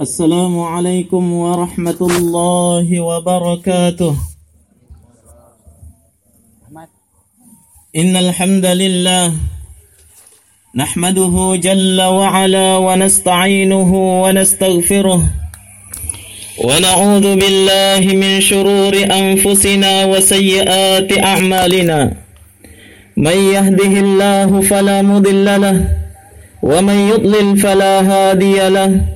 السلام عليكم ورحمة الله وبركاته. إن الحمد لله نحمده جل وعلا ونستعينه ونستغفره ونعوذ بالله من شرور أنفسنا وسيئات أعمالنا. من يهده الله فلا مضل له ومن يضلل فلا هادي له.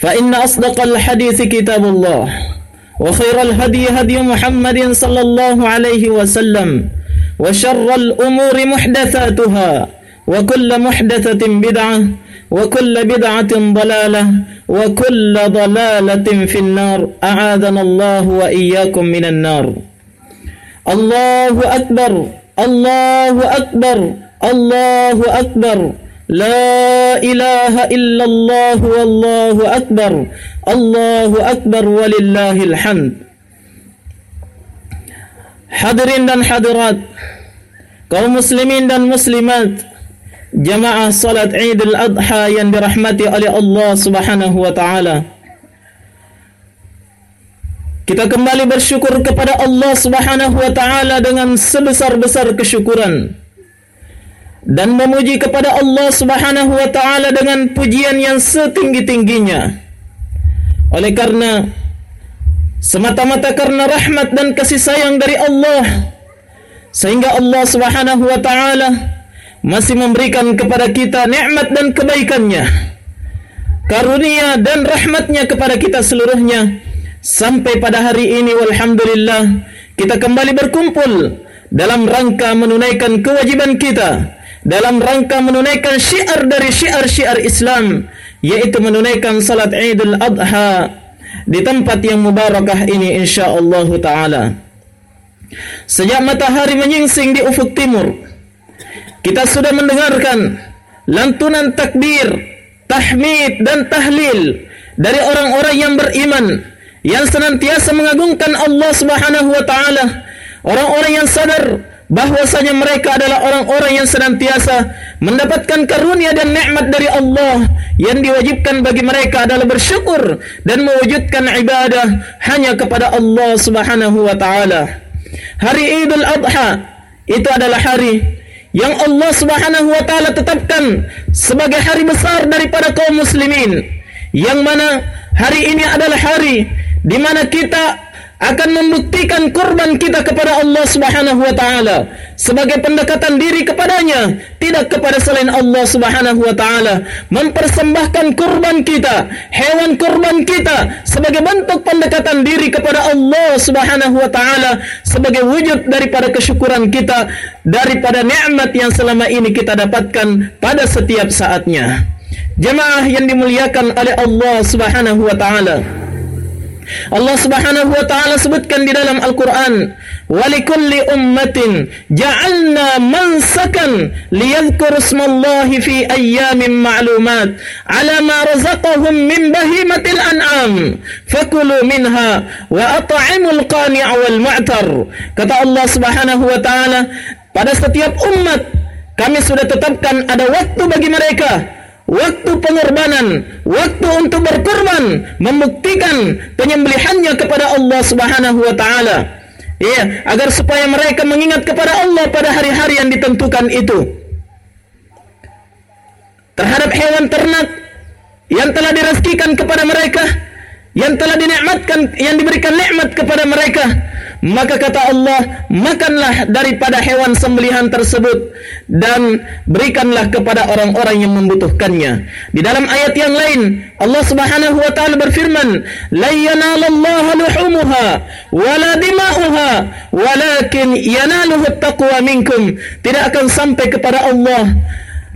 فإن أصدق الحديث كتاب الله وخير الهدي هدي محمد صلى الله عليه وسلم وشر الأمور محدثاتها وكل محدثة بدعة وكل بدعة ضلالة وكل ضلالة في النار أعاذنا الله وإياكم من النار. الله أكبر الله أكبر الله أكبر. لا إله إلا الله والله أكبر الله أكبر ولله الحمد Hadirin dan hadirat kaum muslimin dan muslimat jamaah salat Idul Adha yang dirahmati oleh Allah Subhanahu wa taala. Kita kembali bersyukur kepada Allah Subhanahu wa taala dengan sebesar-besar kesyukuran dan memuji kepada Allah Subhanahu wa taala dengan pujian yang setinggi-tingginya. Oleh karena semata-mata karena rahmat dan kasih sayang dari Allah sehingga Allah Subhanahu wa taala masih memberikan kepada kita nikmat dan kebaikannya karunia dan rahmatnya kepada kita seluruhnya sampai pada hari ini walhamdulillah kita kembali berkumpul dalam rangka menunaikan kewajiban kita dalam rangka menunaikan syiar dari syiar-syiar Islam yaitu menunaikan salat Idul Adha di tempat yang mubarakah ini insyaallah taala sejak matahari menyingsing di ufuk timur kita sudah mendengarkan lantunan takbir, tahmid dan tahlil dari orang-orang yang beriman yang senantiasa mengagungkan Allah Subhanahu wa taala. Orang-orang yang sadar bahwasanya mereka adalah orang-orang yang senantiasa mendapatkan karunia dan nikmat dari Allah yang diwajibkan bagi mereka adalah bersyukur dan mewujudkan ibadah hanya kepada Allah Subhanahu wa taala. Hari Idul Adha itu adalah hari yang Allah Subhanahu wa taala tetapkan sebagai hari besar daripada kaum muslimin yang mana hari ini adalah hari di mana kita akan membuktikan korban kita kepada Allah Subhanahu wa taala. Sebagai pendekatan diri kepadanya tidak kepada selain Allah Subhanahu wa taala. Mempersembahkan korban kita hewan korban kita sebagai bentuk pendekatan diri kepada Allah Subhanahu wa taala sebagai wujud daripada kesyukuran kita daripada nikmat yang selama ini kita dapatkan pada setiap saatnya. Jemaah yang dimuliakan oleh Allah Subhanahu wa taala Allah Subhanahu wa taala sebutkan di dalam Al-Qur'an, "Walikulli ummatin ja'alna mansakan liyadhkuru ismallahi fi ayyamin ma'lumat 'ala ma razaqahum min bahimatil an'am fakulu minha wa at'imul qani'a wal mu'tar." Kata Allah Subhanahu wa taala, pada setiap umat kami sudah tetapkan ada waktu bagi mereka waktu pengorbanan, waktu untuk berkorban, membuktikan penyembelihannya kepada Allah Subhanahu wa taala. Ya, agar supaya mereka mengingat kepada Allah pada hari-hari yang ditentukan itu. Terhadap hewan ternak yang telah direzekikan kepada mereka, yang telah dinikmatkan, yang diberikan nikmat kepada mereka, maka kata Allah, makanlah daripada hewan sembelihan tersebut dan berikanlah kepada orang-orang yang membutuhkannya. Di dalam ayat yang lain, Allah Subhanahu wa taala berfirman, "La yanalallaha luhumuha wala dima'uha, walakin yanaluhu taqwa minkum." Tidak akan sampai kepada Allah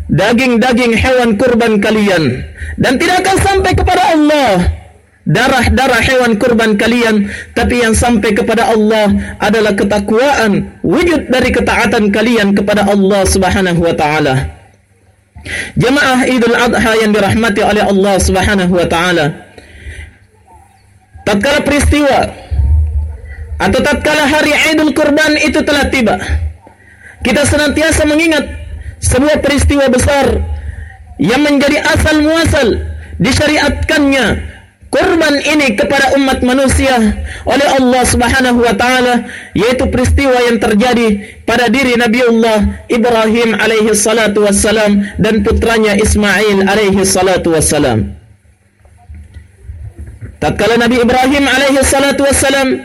daging-daging hewan kurban kalian dan tidak akan sampai kepada Allah darah-darah hewan kurban kalian. Tapi yang sampai kepada Allah adalah ketakwaan wujud dari ketaatan kalian kepada Allah Subhanahu wa taala. Jemaah Idul Adha yang dirahmati oleh Allah Subhanahu wa taala. Tatkala peristiwa atau tatkala hari Idul Kurban itu telah tiba kita senantiasa mengingat sebuah peristiwa besar yang menjadi asal muasal disyariatkannya kurban ini kepada umat manusia oleh Allah Subhanahu wa taala yaitu peristiwa yang terjadi pada diri Nabi Allah Ibrahim alaihi salatu wassalam dan putranya Ismail alaihi salatu wassalam. Tatkala Nabi Ibrahim alaihi salatu wassalam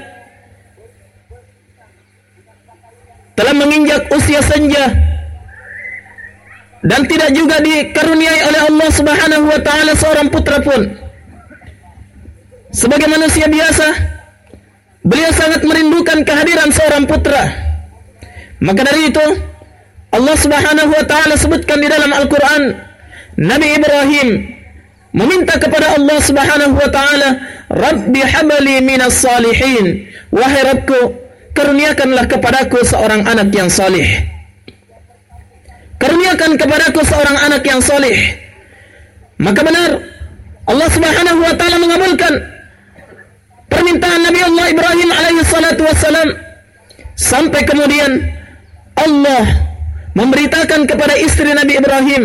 telah menginjak usia senja dan tidak juga dikaruniai oleh Allah Subhanahu wa taala seorang putra pun sebagai manusia biasa, beliau sangat merindukan kehadiran seorang putra. Maka dari itu, Allah Subhanahu wa taala sebutkan di dalam Al-Qur'an, Nabi Ibrahim meminta kepada Allah Subhanahu wa taala, "Rabbi habli minas salihin." Wahai Rabbku, karuniakanlah kepadaku seorang anak yang salih. Karuniakan kepadaku seorang anak yang salih. Maka benar Allah Subhanahu wa taala mengabulkan permintaan Nabi Allah Ibrahim alaihi salatu wassalam. Sampai kemudian Allah memberitakan kepada istri Nabi Ibrahim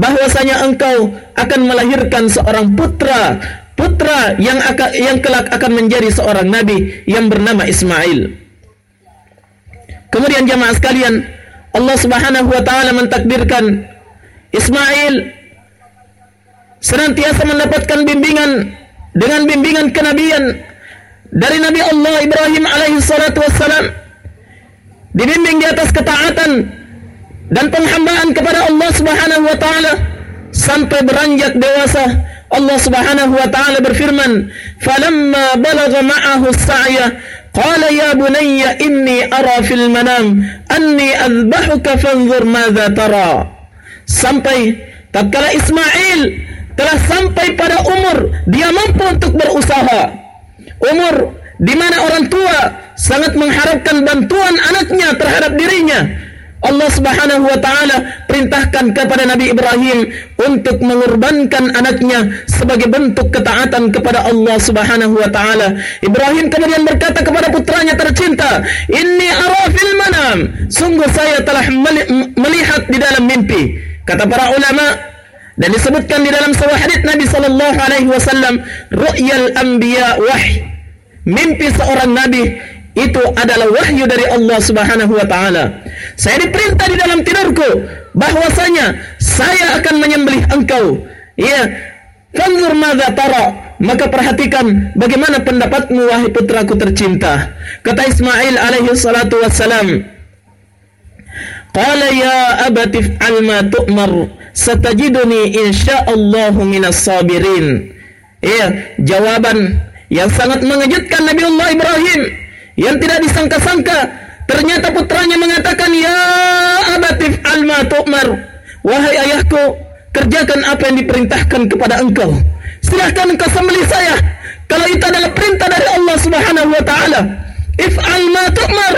bahwasanya engkau akan melahirkan seorang putra putra yang akan yang kelak akan menjadi seorang nabi yang bernama Ismail. Kemudian jamaah sekalian Allah Subhanahu wa taala mentakdirkan Ismail senantiasa mendapatkan bimbingan dengan bimbingan kenabian dari Nabi Allah Ibrahim alaihi salatu wassalam. Dibimbing di atas ketaatan dan penghambaan kepada Allah Subhanahu wa taala sampai beranjak dewasa. Allah Subhanahu wa taala berfirman falamma balagha ma'ahu as-sa'ya qala ya bunayya inni ara fil manam anni adhbahuka fanzur madza tara. Sampai tatkala Ismail telah sampai pada umur dia mampu untuk berusaha umur di mana orang tua sangat mengharapkan bantuan anaknya terhadap dirinya. Allah Subhanahu wa taala perintahkan kepada Nabi Ibrahim untuk mengorbankan anaknya sebagai bentuk ketaatan kepada Allah Subhanahu wa taala. Ibrahim kemudian berkata kepada putranya tercinta, "Inni ara fil manam." Sungguh saya telah melihat di dalam mimpi. Kata para ulama, dan disebutkan di dalam sebuah hadis Nabi sallallahu alaihi wasallam, "Ru'yal anbiya wahyi." mimpi seorang nabi itu adalah wahyu dari Allah Subhanahu wa taala. Saya diperintah di dalam tidurku bahwasanya saya akan menyembelih engkau. Ya, fanzur madza tara. Maka perhatikan bagaimana pendapatmu wahai putraku tercinta. Kata Ismail alaihi salatu wassalam. Qala ya abati fa'al ma tu'mar satajiduni insyaallahu minas sabirin. Ya, jawaban yang sangat mengejutkan Nabi Allah Ibrahim yang tidak disangka-sangka ternyata putranya mengatakan ya abatif alma tu'mar wahai ayahku kerjakan apa yang diperintahkan kepada engkau. Silahkan engkau sembelih saya. Kalau itu adalah perintah dari Allah Subhanahu wa taala if'al ma tu'mar.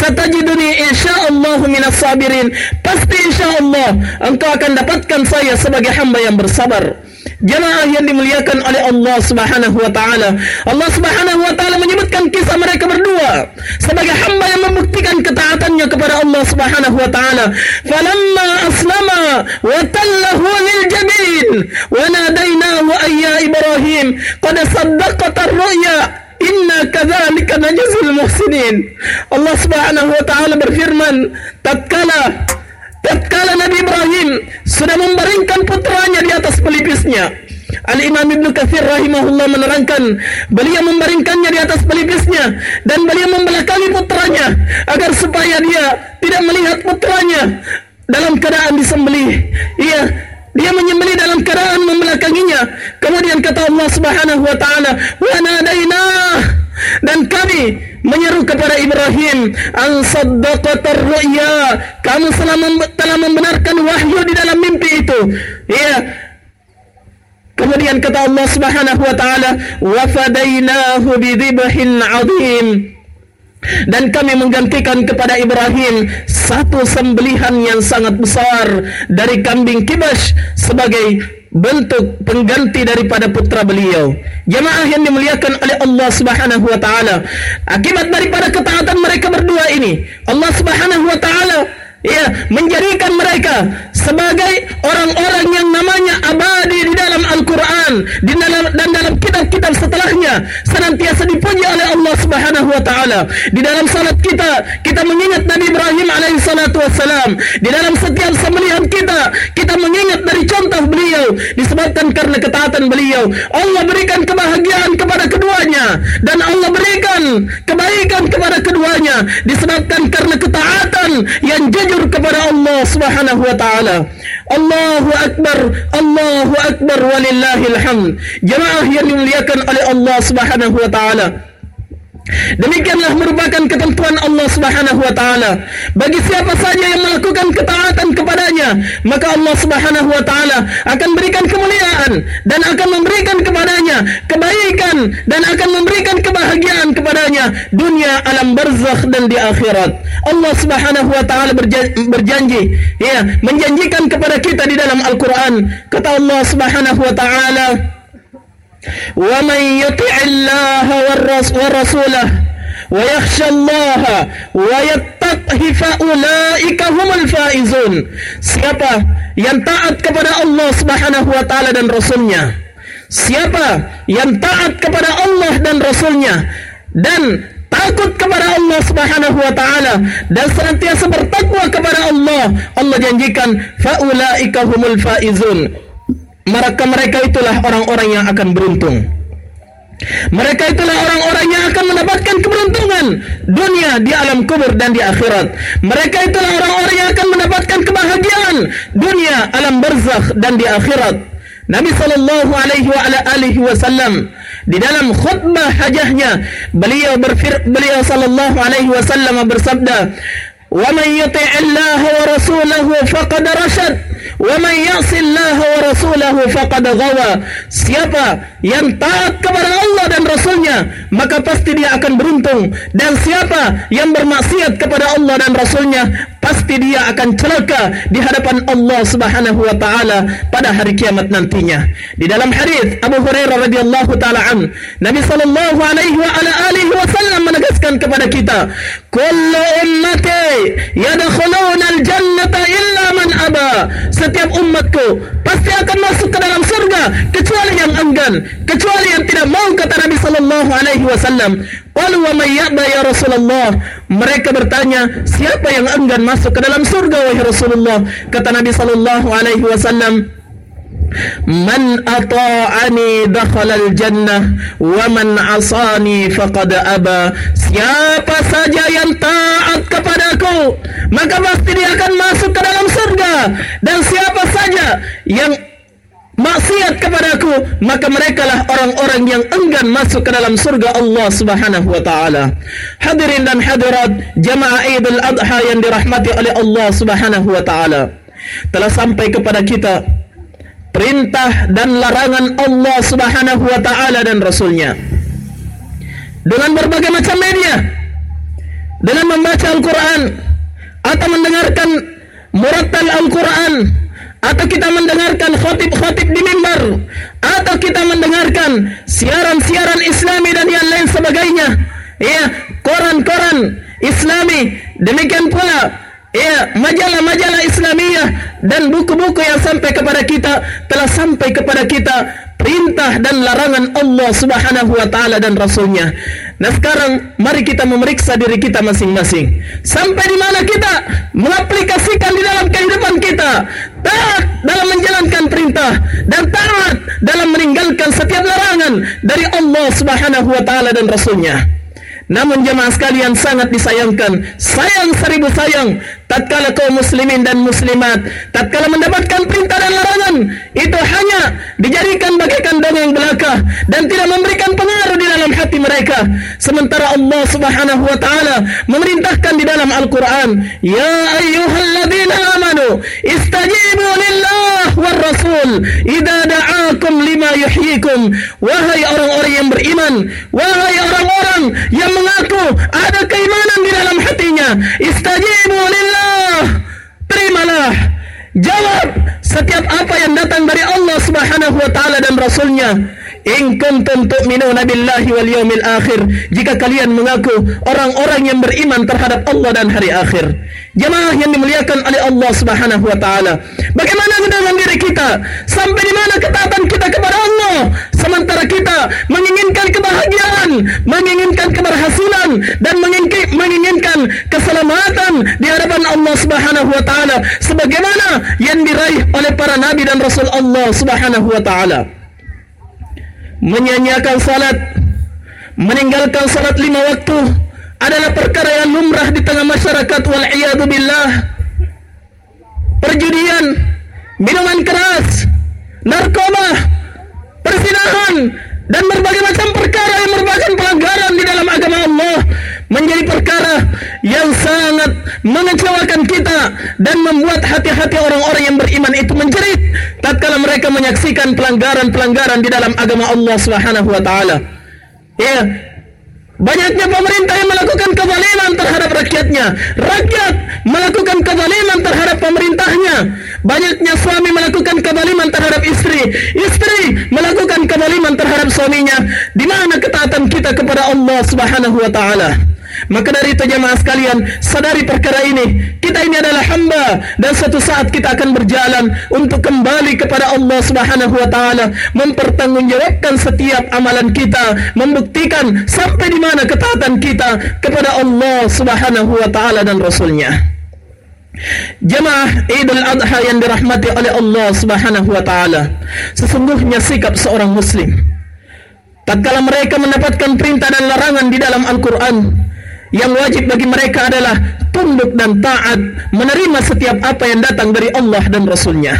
Satajiduni insyaallah minas sabirin. Pasti insyaallah engkau akan dapatkan saya sebagai hamba yang bersabar. Jemaah yang dimuliakan oleh Allah Subhanahu wa taala. Allah Subhanahu wa taala menyebutkan kisah mereka berdua sebagai hamba yang membuktikan ketaatannya kepada Allah Subhanahu wa taala. Falamma aslama wa tallahu lil jabin wa nadainahu ayya Ibrahim. Qad saddaqta ar-ru'ya Inna kadzalika najzil muhsinin. Allah Subhanahu wa taala berfirman, tatkala tatkala Nabi Ibrahim sudah membaringkan putranya di atas pelipisnya Al-Imam Ibn Kathir rahimahullah menerangkan beliau membaringkannya di atas pelipisnya dan beliau membelakangi putranya agar supaya dia tidak melihat putranya dalam keadaan disembelih. Iya, dia menyembelih dalam keadaan membelakanginya. Kemudian kata Allah Subhanahu wa taala, "Wa nadainah" dan kami menyeru kepada Ibrahim an ru'ya kamu telah membenarkan wahyu di dalam mimpi itu. Ya. Kemudian kata Allah Subhanahu wa taala wa fadainahu bidhibhin 'adzim dan kami menggantikan kepada Ibrahim satu sembelihan yang sangat besar dari kambing kibas sebagai bentuk pengganti daripada putra beliau. Jemaah yang dimuliakan oleh Allah Subhanahu wa taala. Akibat daripada ketaatan mereka berdua ini, Allah Subhanahu wa taala ya menjadikan mereka sebagai orang-orang yang namanya abadi di dalam Al-Quran dalam dan dalam kitab-kitab setelahnya senantiasa dipuji oleh Allah Subhanahu wa taala. Di dalam salat kita kita mengingat Nabi Ibrahim alaihi salatu di dalam setiap sembelihan kita kita mengingat dari contoh beliau disebabkan karena ketaatan beliau. Allah berikan kebahagiaan kepada keduanya dan Allah berikan kebaikan kepada keduanya disebabkan karena ketaatan yang jujur jujur kepada Allah Subhanahu wa taala. Allahu akbar, Allahu akbar walillahil hamd. Jemaah yang dimuliakan oleh Allah Subhanahu wa taala. Demikianlah merupakan ketentuan Allah Subhanahu wa taala. Bagi siapa saja yang melakukan ketaatan kepadanya, maka Allah Subhanahu wa taala akan berikan kemuliaan dan akan memberikan kepadanya kebaikan dan akan memberikan kebahagiaan kepadanya dunia alam barzakh dan di akhirat. Allah Subhanahu wa taala berjanji, ya, menjanjikan kepada kita di dalam Al-Qur'an, kata Allah Subhanahu wa taala, ومن يطع الله ورسوله ويخشى الله ويتقه فأولئك هم الفائزون siapa yang taat kepada Allah Subhanahu wa taala dan rasulnya siapa yang taat kepada Allah dan rasulnya dan takut kepada Allah Subhanahu wa taala dan senantiasa bertakwa kepada Allah Allah janjikan faulaika humul faizun mereka-mereka itulah orang-orang yang akan beruntung. Mereka itulah orang-orang yang akan mendapatkan keberuntungan dunia di alam kubur dan di akhirat. Mereka itulah orang-orang yang akan mendapatkan kebahagiaan dunia alam barzakh dan di akhirat. Nabi sallallahu alaihi wa ala alihi wasallam di dalam khutbah hajahnya beliau berfir beliau sallallahu alaihi wasallam bersabda, "Wa man yuti' wa rasulahu faqad rasyad." Wa man ya'sillaha wa rasulahu faqad. Siapa yang taat kepada Allah dan Rasulnya, maka pasti dia akan beruntung. Dan siapa yang bermaksiat kepada Allah dan Rasulnya, pasti dia akan celaka di hadapan Allah Subhanahu wa taala pada hari kiamat nantinya. Di dalam hadis Abu Hurairah radhiyallahu taala an, Nabi sallallahu alaihi wa ala alihi wasallam menegaskan kepada kita, "Kullu ummati yadkhuluna al-jannata illa man aba." setiap umatku pasti akan masuk ke dalam surga kecuali yang enggan, kecuali yang tidak mau kata Nabi sallallahu alaihi wasallam. Walau wa ya Rasulullah? Mereka bertanya, siapa yang enggan masuk ke dalam surga wahai Rasulullah? Kata Nabi sallallahu alaihi wasallam, Man ata'ani dakhala al-jannah wa man asani faqad aba. Siapa saja yang taat kepadaku, maka pasti dia akan masuk ke dalam surga. Dan siapa saja yang maksiat kepadaku, maka merekalah orang-orang yang enggan masuk ke dalam surga Allah Subhanahu wa taala. Hadirin dan hadirat jamaah Idul Adha yang dirahmati oleh Allah Subhanahu wa taala. Telah sampai kepada kita perintah dan larangan Allah Subhanahu wa taala dan rasulnya dengan berbagai macam media dengan membaca Al-Qur'an atau mendengarkan murattal Al-Qur'an atau kita mendengarkan khotib-khotib di mimbar? Atau kita mendengarkan siaran-siaran islami dan yang lain sebagainya? Ya koran-koran islami. Demikian pula ya majalah-majalah Islamiyah dan buku-buku yang sampai kepada kita telah sampai kepada kita perintah dan larangan Allah Subhanahu wa taala dan rasulnya. Nah sekarang mari kita memeriksa diri kita masing-masing. Sampai di mana kita mengaplikasikan di dalam kehidupan kita taat dalam menjalankan perintah dan taat dalam meninggalkan setiap larangan dari Allah Subhanahu wa taala dan rasulnya. Namun jemaah sekalian sangat disayangkan, sayang seribu sayang, tatkala kaum muslimin dan muslimat, tatkala mendapatkan perintah dan larangan, itu hanya dijadikan bagaikan dongeng belaka dan tidak memberikan pengaruh di dalam hati mereka. Sementara Allah Subhanahu wa taala memerintahkan di dalam Al-Qur'an, "Ya ayyuhalladzina amanu, istajibu lillah war rasul da'akum lima yuhyikum." Wahai orang-orang yang beriman, wahai orang-orang yang mengaku ada keimanan di dalam hatinya. Istajibu lillah. Terimalah. Jawab setiap apa yang datang dari Allah Subhanahu wa taala dan rasulnya. In kuntum tu'minuna billahi wal yawmil akhir. Jika kalian mengaku orang-orang yang beriman terhadap Allah dan hari akhir. Jemaah yang dimuliakan oleh Allah Subhanahu wa taala. Bagaimana dengan diri kita? Sampai di mana ketaatan kita kepada Allah? Sementara kita menginginkan kebahagiaan, menginginkan keberhasilan dan menginginkan keselamatan di hadapan Allah Subhanahu wa taala sebagaimana yang diraih oleh para nabi dan rasul Allah Subhanahu wa taala menyanyiakan salat, meninggalkan salat lima waktu adalah perkara yang lumrah di tengah masyarakat wal billah. Perjudian, minuman keras, narkoba, persinahan dan berbagai macam perkara yang merupakan pelanggaran di dalam agama Allah menjadi perkara yang sangat mengecewakan kita dan membuat hati-hati orang-orang yang beriman itu menjerit tatkala mereka menyaksikan pelanggaran-pelanggaran di dalam agama Allah Subhanahu wa taala. Ya, Banyaknya pemerintah yang melakukan kezaliman terhadap rakyatnya. Rakyat melakukan kezaliman terhadap pemerintahnya. Banyaknya suami melakukan kezaliman terhadap istri. Istri melakukan kezaliman terhadap suaminya. Di mana ketaatan kita kepada Allah Subhanahu wa taala? Maka dari itu jemaah sekalian, sadari perkara ini. Kita ini adalah hamba dan suatu saat kita akan berjalan untuk kembali kepada Allah Subhanahu wa taala, mempertanggungjawabkan setiap amalan kita, membuktikan sampai di mana ketaatan kita kepada Allah Subhanahu wa taala dan rasulnya. Jemaah Idul Adha yang dirahmati oleh Allah Subhanahu wa taala. Sesungguhnya sikap seorang muslim tatkala mereka mendapatkan perintah dan larangan di dalam Al-Qur'an, yang wajib bagi mereka adalah tunduk dan taat menerima setiap apa yang datang dari Allah dan Rasulnya.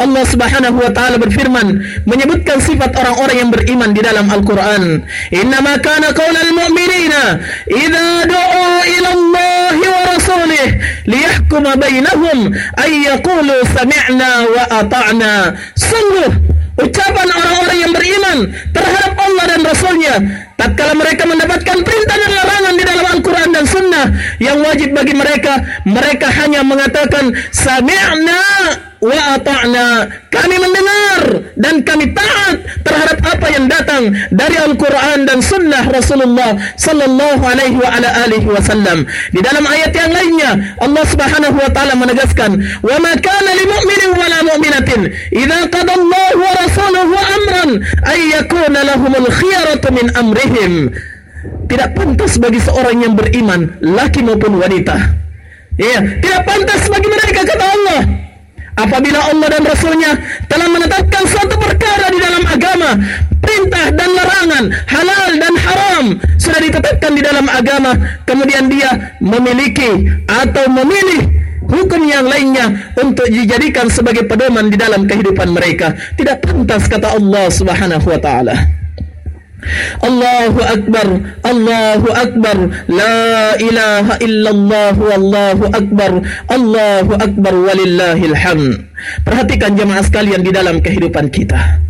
Allah Subhanahu wa taala berfirman menyebutkan sifat orang-orang yang beriman di dalam Al-Qur'an. Innama kana qaulal mu'minina idza du'u ila Allah wa rasulih liyahkuma bainahum ay yaqulu sami'na wa ata'na. Sungguh ucapan orang-orang yang beriman terhadap Allah dan Rasulnya tatkala mereka mendapatkan perintah dan larangan di dalam Al-Quran dan Sunnah yang wajib bagi mereka mereka hanya mengatakan sami'na wa ata'na. Kami mendengar dan kami taat terhadap apa yang datang dari Al-Quran dan Sunnah Rasulullah sallallahu alaihi wa ala alihi wasallam di dalam ayat yang lainnya Allah Subhanahu wa taala menegaskan wa ma kana lil mu'minin wa la mu'minatin. Idza qada Allah wa rasuluhu amran ay yakuna lahumul khiyaratu min amrihim. Tidak pantas bagi seorang yang beriman laki maupun wanita. Ya tidak pantas bagi mereka kata Allah apabila Allah dan Rasulnya telah menetapkan suatu perkara di dalam agama perintah dan larangan halal dan haram sudah ditetapkan di dalam agama kemudian dia memiliki atau memilih hukum yang lainnya untuk dijadikan sebagai pedoman di dalam kehidupan mereka. Tidak pantas kata Allah Subhanahu wa taala Allahu Akbar Allahu Akbar La ilaha illallah Wallahu Akbar Allahu Akbar Walillahil hamd. Perhatikan jemaah sekalian di dalam kehidupan kita.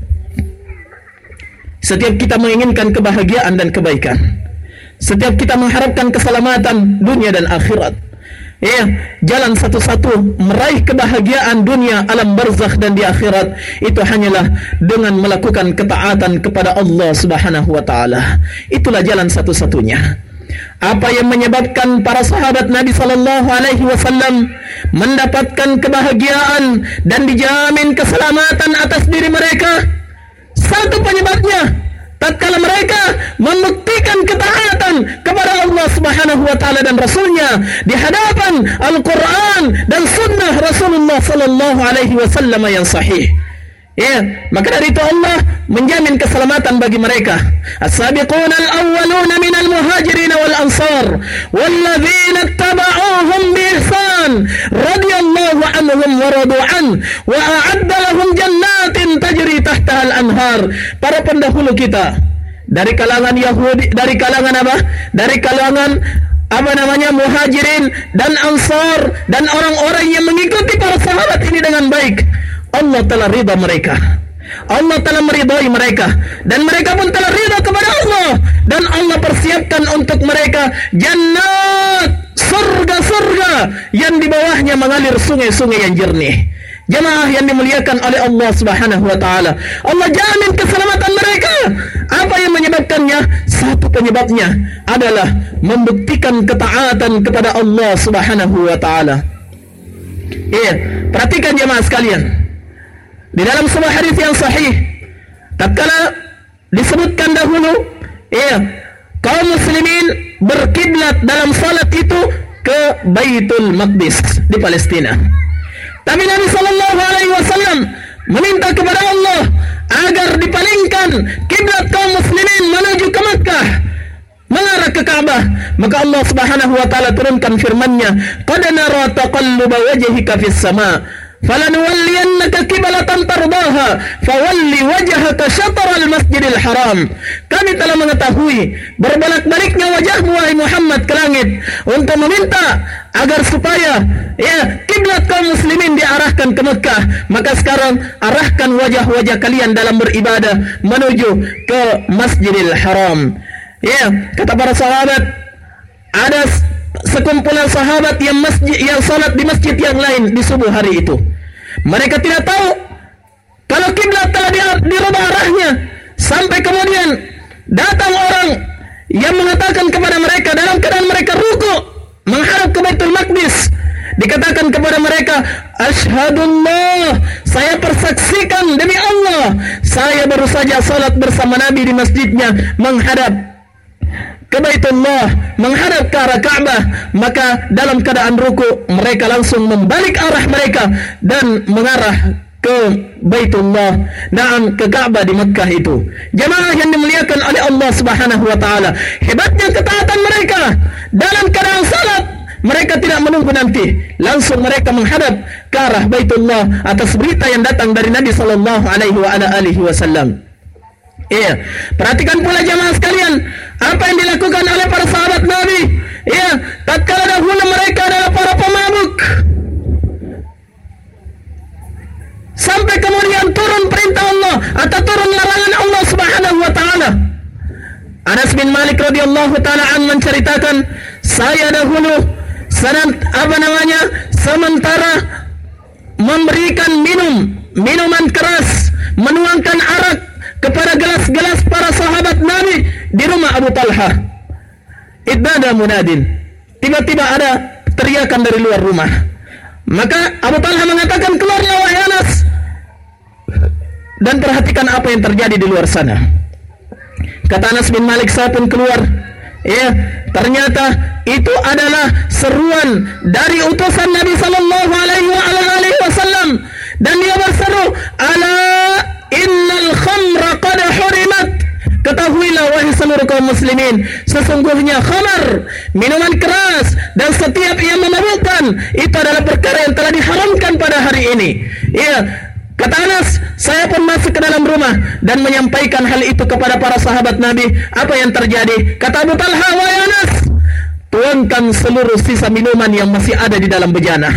Setiap kita menginginkan kebahagiaan dan kebaikan. Setiap kita mengharapkan keselamatan dunia dan akhirat Ya, jalan satu-satu meraih kebahagiaan dunia alam barzakh dan di akhirat itu hanyalah dengan melakukan ketaatan kepada Allah Subhanahu wa taala. Itulah jalan satu-satunya. Apa yang menyebabkan para sahabat Nabi sallallahu alaihi wasallam mendapatkan kebahagiaan dan dijamin keselamatan atas diri mereka? satu penyebabnya tatkala mereka membuktikan ketaatan kepada Allah Subhanahu wa taala dan rasulnya di hadapan Al-Qur'an dan sunnah Rasulullah sallallahu alaihi wasallam yang sahih. Ya, maka dari itu Allah menjamin keselamatan bagi mereka. As-sabiquna al-awwaluna minal muhajirin wal ansar walladzina ittaba'uuhum bi ihsan radhiyallahu anhum wa radu an wa a'adda lahum jannatin tajri tahtaha al-anhar. Para pendahulu kita dari kalangan Yahudi, dari kalangan apa? Dari kalangan apa namanya muhajirin dan ansar dan orang-orang yang mengikuti para sahabat ini dengan baik Allah telah ridha mereka. Allah telah meridai mereka dan mereka pun telah ridha kepada Allah dan Allah persiapkan untuk mereka jannat surga-surga yang di bawahnya mengalir sungai-sungai yang jernih. Jemaah yang dimuliakan oleh Allah Subhanahu wa taala. Allah jamin keselamatan mereka. Apa yang menyebabkannya? Satu penyebabnya adalah membuktikan ketaatan kepada Allah Subhanahu wa taala. Iya, perhatikan jemaah sekalian. Di dalam sebuah hadis yang sahih, tatkala disebutkan dahulu, ya, kaum muslimin berkiblat dalam salat itu ke Baitul Maqdis di Palestina. Tapi Nabi sallallahu alaihi wasallam meminta kepada Allah agar dipalingkan kiblat kaum muslimin menuju ke Makkah mengarah ke Ka'bah maka Allah Subhanahu wa taala turunkan firman-Nya qad nara taqalluba wajhika fis sama' falanuwalliyannaka kiblatan tardaha fawalli wajhaka syatral masjidil haram kami telah mengetahui berbolak-baliknya wajahmu wahai Muhammad ke langit untuk meminta agar supaya ya kiblat kaum muslimin diarahkan ke Mekah. Maka sekarang arahkan wajah-wajah kalian dalam beribadah menuju ke Masjidil Haram. Ya kata para sahabat ada sekumpulan sahabat yang masjid yang salat di masjid yang lain di subuh hari itu. Mereka tidak tahu kalau kiblat telah dirubah arahnya. Sampai kemudian datang orang yang mengatakan kepada mereka dalam keadaan mereka ruku menghadap ke Baitul Maqdis dikatakan kepada mereka asyhadullah saya persaksikan demi Allah saya baru saja salat bersama Nabi di masjidnya menghadap ke Baitullah menghadap ke arah Ka'bah maka dalam keadaan ruku mereka langsung membalik arah mereka dan mengarah ke Baitullah dan ke Ka'bah di Mekah itu. Jemaah yang dimuliakan oleh Allah Subhanahu wa taala hebatnya ketaatan mereka. Dalam keadaan salat mereka tidak menunggu nanti. Langsung mereka menghadap ke arah Baitullah atas berita yang datang dari Nabi sallallahu alaihi wasallam. Iya. Perhatikan pula jamaah sekalian, apa yang dilakukan oleh para sahabat Nabi. Iya, tatkala dahulu mereka adalah para pemabuk. Sampai kemudian turun perintah Allah atau turun larangan Allah Subhanahu wa taala. Anas bin Malik radhiyallahu taala an menceritakan, saya dahulu sedang apa namanya? sementara memberikan minum minuman keras, menuangkan arak kepada gelas-gelas para sahabat Nabi di rumah Abu Talha. Idnada munadin. Tiba-tiba ada teriakan dari luar rumah. Maka Abu Talha mengatakan keluarlah wahai Anas. Dan perhatikan apa yang terjadi di luar sana. Kata Anas bin Malik saya pun keluar. Ya, ternyata itu adalah seruan dari utusan Nabi sallallahu alaihi wasallam kaum muslimin Sesungguhnya khamar Minuman keras Dan setiap yang memabukkan Itu adalah perkara yang telah diharamkan pada hari ini Ya Kata Anas, saya pun masuk ke dalam rumah dan menyampaikan hal itu kepada para sahabat Nabi. Apa yang terjadi? Kata Abu Talha, wahai Anas, tuangkan seluruh sisa minuman yang masih ada di dalam bejana.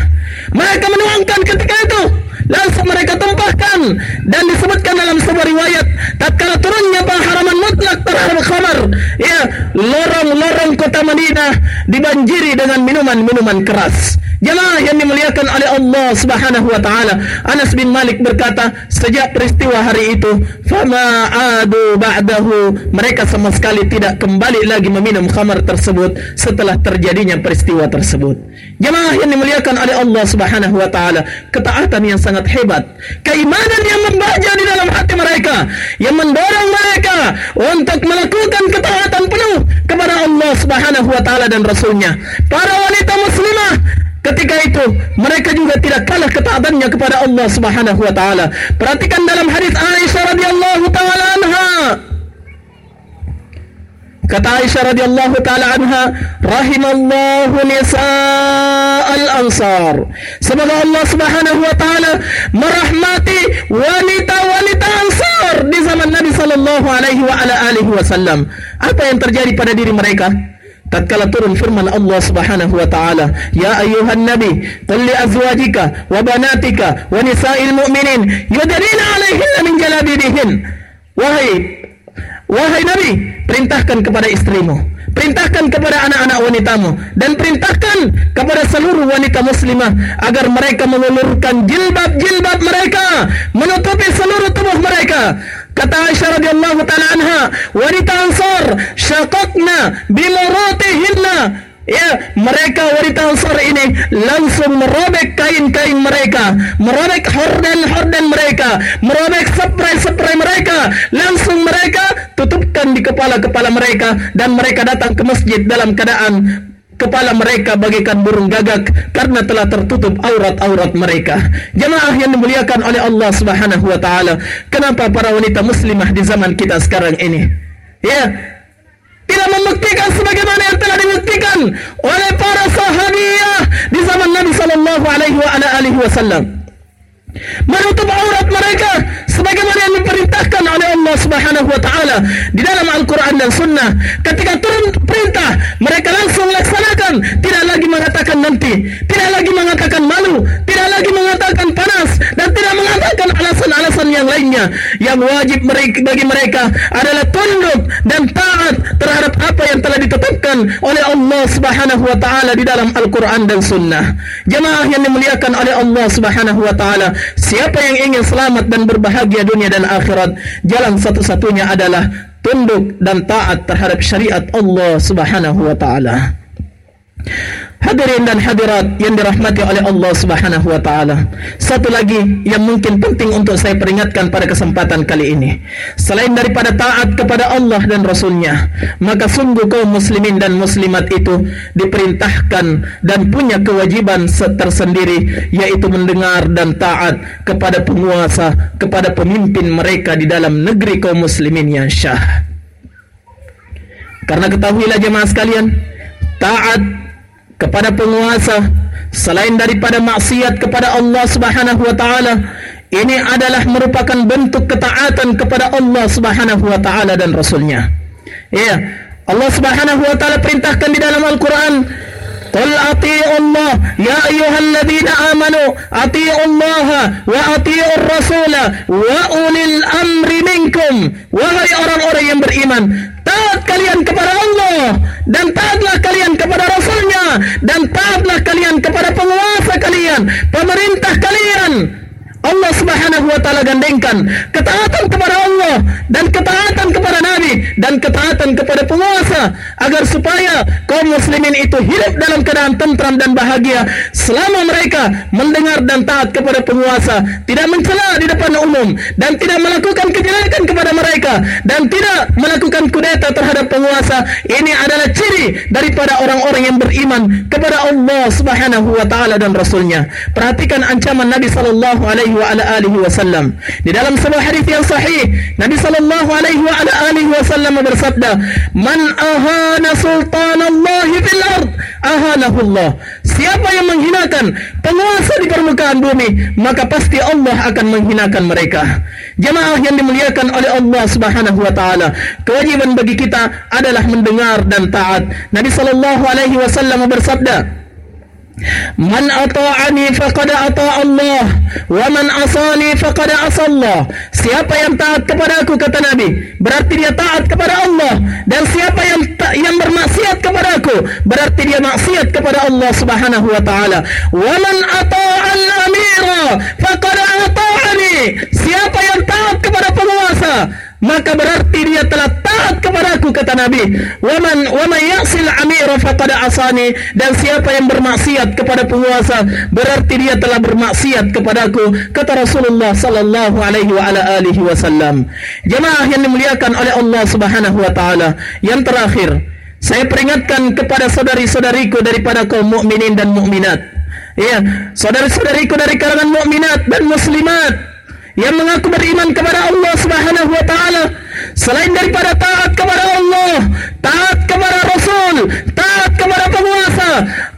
Mereka menuangkan ketika itu langsung mereka tumpahkan dan disebutkan dalam sebuah riwayat tatkala turunnya pengharaman mutlak terhadap khamar ya lorong-lorong kota Madinah dibanjiri dengan minuman-minuman keras. Jemaah yang dimuliakan oleh Allah Subhanahu wa taala. Anas bin Malik berkata, sejak peristiwa hari itu, fama adu ba'dahu, mereka sama sekali tidak kembali lagi meminum khamar tersebut setelah terjadinya peristiwa tersebut. Jemaah yang dimuliakan oleh Allah Subhanahu wa taala, ketaatan yang sangat hebat, keimanan yang membaca di dalam hati mereka, yang mendorong mereka untuk melakukan ketaatan penuh kepada Allah Subhanahu wa taala dan rasulnya. Para wanita muslimah Ketika itu mereka juga tidak kalah ketaatannya kepada Allah Subhanahu wa taala. Perhatikan dalam hadis Aisyah radhiyallahu taala anha. Kata Aisyah radhiyallahu taala anha, rahimallahu nisa'al ansar. Semoga Allah Subhanahu wa taala merahmati wanita-wanita Ansar di zaman Nabi sallallahu alaihi wa ala alihi wasallam. Apa yang terjadi pada diri mereka? Tatkala turun firman Allah Subhanahu wa taala ya ayuhan nabi qul li azwajika wa banatika wa nisa'il mu'minin yudnina 'alaihinna min jalabibihin wahai wahai nabi perintahkan kepada istrimu. Perintahkan kepada anak-anak wanitamu. Dan perintahkan kepada seluruh wanita muslimah agar mereka mengulurkan jilbab-jilbab mereka menutupi seluruh tubuh mereka Kata Aisyah radhiyallahu taala anha, wanita Ansar syaqaqna bimuratihinna Ya, mereka wanita Ansar ini langsung merobek kain-kain mereka, merobek horden-horden mereka, merobek spray-spray mereka, langsung mereka tutupkan di kepala-kepala mereka dan mereka datang ke masjid dalam keadaan kepala mereka bagaikan burung gagak karena telah tertutup aurat-aurat mereka. Jemaah yang dimuliakan oleh Allah Subhanahu wa taala, kenapa para wanita muslimah di zaman kita sekarang ini? Ya, tidak membuktikan sebagaimana yang telah dibuktikan oleh para sahabiah di zaman Nabi sallallahu alaihi wa alihi wasallam. Menutup aurat mereka sebagaimana yang diperintahkan oleh Allah Subhanahu wa taala di dalam Al-Qur'an dan Sunnah. Ketika turun perintah, mereka langsung laksanakan, tidak lagi mengatakan nanti, tidak lagi mengatakan malu, tidak lagi mengatakan panas dan tidak mengatakan alasan-alasan yang lainnya. Yang wajib bagi mereka adalah tunduk dan taat terhadap apa yang telah ditetapkan oleh Allah Subhanahu wa taala di dalam Al-Qur'an dan Sunnah. Jemaah yang dimuliakan oleh Allah Subhanahu wa taala, siapa yang ingin selamat dan berbahagia bahagia dunia dan akhirat jalan satu-satunya adalah tunduk dan taat terhadap syariat Allah Subhanahu wa taala Hadirin dan hadirat yang dirahmati oleh Allah Subhanahu wa taala. Satu lagi yang mungkin penting untuk saya peringatkan pada kesempatan kali ini. Selain daripada taat kepada Allah dan Rasulnya, maka sungguh kaum muslimin dan muslimat itu diperintahkan dan punya kewajiban tersendiri yaitu mendengar dan taat kepada penguasa, kepada pemimpin mereka di dalam negeri kaum muslimin yang syah. Karena ketahuilah jemaah sekalian, taat kepada penguasa selain daripada maksiat kepada Allah Subhanahu wa taala ini adalah merupakan bentuk ketaatan kepada Allah Subhanahu wa taala dan rasulnya. Ya Allah Subhanahu wa taala perintahkan di dalam Al-Qur'an Qul ati'u Allah ya ayyuhalladzina amanu ati'u Allah wa ati'u Rasula wa ulil amri minkum. Wahai orang-orang yang beriman taat kalian kepada Allah dan Rasulnya dan taatlah kalian kepada penguasa kalian pemerintah kalian Allah Subhanahu wa taala gandengkan ketaatan kepada Allah dan ketaatan kepada nabi dan ketaatan kepada penguasa agar supaya kaum muslimin itu hidup dalam keadaan tentram dan bahagia selama mereka mendengar dan taat kepada penguasa tidak mencela di depan umum dan tidak melakukan kejelekan kepada mereka dan tidak melakukan kudeta terhadap penguasa. Ini adalah ciri daripada orang-orang yang beriman kepada Allah Subhanahu wa taala dan rasulnya. Perhatikan ancaman Nabi sallallahu alaihi wa ala alihi wasallam. Di dalam sebuah hadis yang sahih, Nabi sallallahu alaihi wa ala alihi wasallam bersabda, "Man ahana sultanallah fil ard, ahanahu Allah." Siapa yang menghinakan penguasa di permukaan bumi, maka pasti Allah akan menghinakan mereka. Jemaah yang dimuliakan oleh Allah Subhanahu wa taala, kewajiban bagi kita adalah mendengar dan taat. Nabi sallallahu alaihi wasallam bersabda, Man ata'ani faqad ata Allah wa man asani faqad asa Allah. Siapa yang taat kepada aku kata Nabi, berarti dia taat kepada Allah dan siapa yang yang bermaksiat kepada aku, berarti dia maksiat kepada Allah Subhanahu wa taala. Wa man ata'al amira faqad ata'ani. Siapa yang taat kepada penguasa, maka berarti dia telah taat kepadaku kata Nabi. Waman waman yasil amira faqad asani. Dan siapa yang bermaksiat kepada penguasa berarti dia telah bermaksiat kepadaku kata Rasulullah sallallahu alaihi wa ala alihi wasallam. Jemaah yang dimuliakan oleh Allah Subhanahu wa taala. Yang terakhir saya peringatkan kepada saudari-saudariku daripada kaum mukminin dan mukminat. Ya saudari-saudariku dari kalangan mukminat dan muslimat yang mengaku beriman kepada Allah Subhanahu wa taala selain daripada taat kepada Allah, taat kepada Rasul, taat kepada penguasa,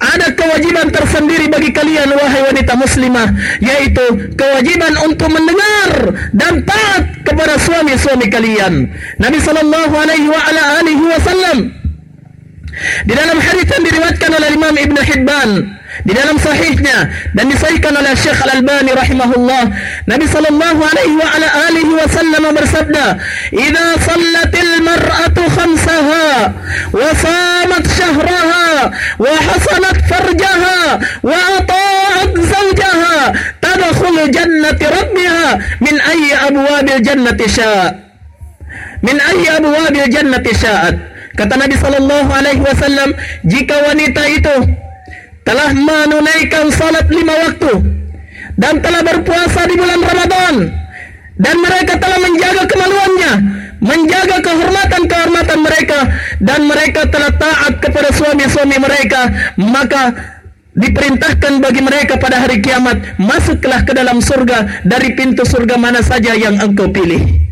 ada kewajiban tersendiri bagi kalian wahai wanita muslimah yaitu kewajiban untuk mendengar dan taat kepada suami-suami kalian. Nabi sallallahu alaihi wa ala alihi wasallam di dalam hadis yang diriwayatkan oleh Imam Ibn Hibban di dalam sahihnya dan disahihkan oleh Syekh Al-Albani rahimahullah Nabi sallallahu alaihi wa ala alihi wasallam bersabda idza sallatil mar'atu khamsaha wa samat shahraha wa hasanat farjaha wa ata'at zawjaha tadkhulu jannati rabbiha min ayyi abwabil jannati sya' min ayyi abwabil jannati sya'at kata Nabi sallallahu alaihi wasallam jika wanita itu telah menunaikan salat lima waktu. Dan telah berpuasa di bulan Ramadan. Dan mereka telah menjaga kemaluannya. Menjaga kehormatan-kehormatan mereka. Dan mereka telah taat kepada suami-suami mereka. Maka diperintahkan bagi mereka pada hari kiamat masuklah ke dalam surga. Dari pintu surga mana saja yang engkau pilih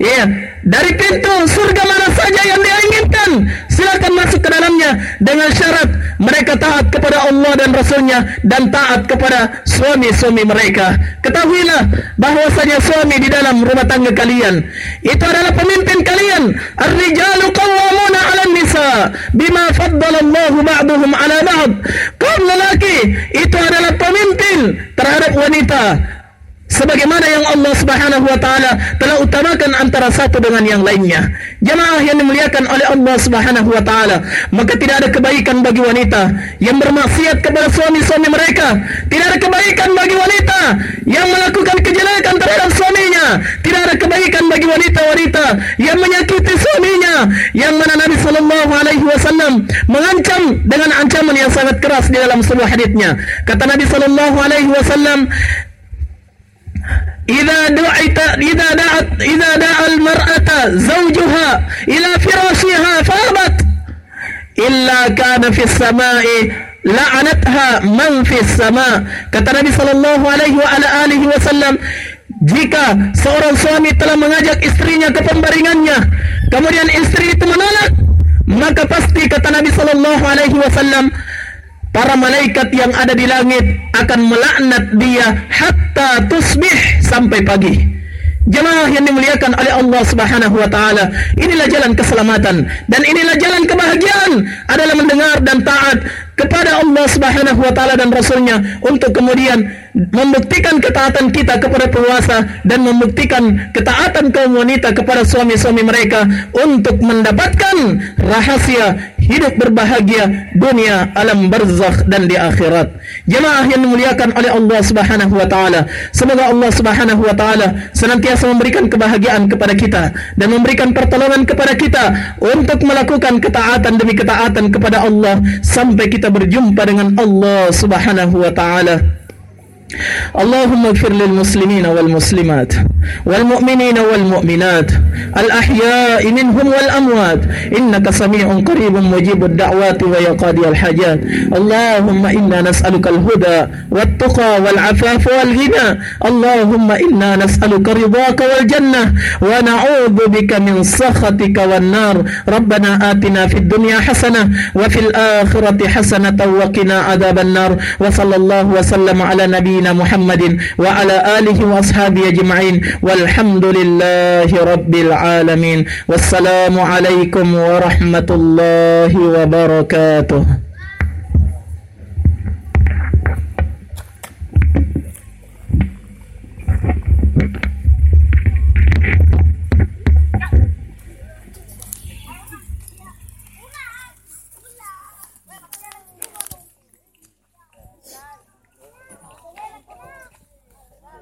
Ya, dari pintu surga mana saja yang dia inginkan, silakan masuk ke dalamnya dengan syarat mereka taat kepada Allah dan Rasulnya dan taat kepada suami-suami mereka. Ketahuilah bahwasanya suami di dalam rumah tangga kalian itu adalah pemimpin kalian. Ar-rijalu qawwamuna 'ala nisa bima faddala Allah ba'dahum 'ala ba'd. Kaum lelaki itu adalah pemimpin terhadap wanita sebagaimana yang Allah Subhanahu wa taala telah utamakan antara satu dengan yang lainnya. Jemaah yang dimuliakan oleh Allah Subhanahu wa taala, maka tidak ada kebaikan bagi wanita yang bermaksiat kepada suami-suami mereka. Tidak ada kebaikan bagi wanita yang melakukan kejelekan terhadap suaminya. Tidak ada kebaikan bagi wanita-wanita yang menyakiti suaminya. Yang mana Nabi sallallahu alaihi wasallam mengancam dengan ancaman yang sangat keras di dalam sebuah hadisnya. Kata Nabi sallallahu alaihi wasallam, إذا دعت إذا دعت إذا دعا المرأة زوجها إلى فراشها فابت إلا كان في السماء la'anatha man fis sama kata Nabi sallallahu alaihi wa ala alihi wasallam jika seorang suami telah mengajak istrinya ke pembaringannya kemudian istri itu menolak maka pasti kata Nabi sallallahu alaihi wasallam para malaikat yang ada di langit akan melaknat dia hatta tusbih sampai pagi. Jemaah yang dimuliakan oleh Allah Subhanahu wa taala, inilah jalan keselamatan dan inilah jalan kebahagiaan adalah mendengar dan taat kepada Allah Subhanahu wa taala dan rasulnya untuk kemudian membuktikan ketaatan kita kepada penguasa dan membuktikan ketaatan kaum wanita kepada suami-suami mereka untuk mendapatkan rahasia hidup berbahagia dunia alam barzakh dan di akhirat. Jemaah yang dimuliakan oleh Allah Subhanahu wa taala, semoga Allah Subhanahu wa taala senantiasa memberikan kebahagiaan kepada kita dan memberikan pertolongan kepada kita untuk melakukan ketaatan demi ketaatan kepada Allah sampai kita berjumpa dengan Allah Subhanahu wa taala. اللهم اغفر للمسلمين والمسلمات والمؤمنين والمؤمنات الأحياء منهم والأموات إنك سميع قريب مجيب الدعوات ويقاضي الحاجات اللهم إنا نسألك الهدى والتقى والعفاف والغنى اللهم إنا نسألك رضاك والجنة ونعوذ بك من سخطك والنار ربنا آتنا في الدنيا حسنة وفي الآخرة حسنة وقنا عذاب النار وصلى الله وسلم على نبينا نبينا محمد وعلى آله وأصحابه أجمعين. والحمد لله رب العالمين. والسلام عليكم ورحمة الله وبركاته.